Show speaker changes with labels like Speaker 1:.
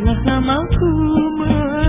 Speaker 1: එන්න සමකුමා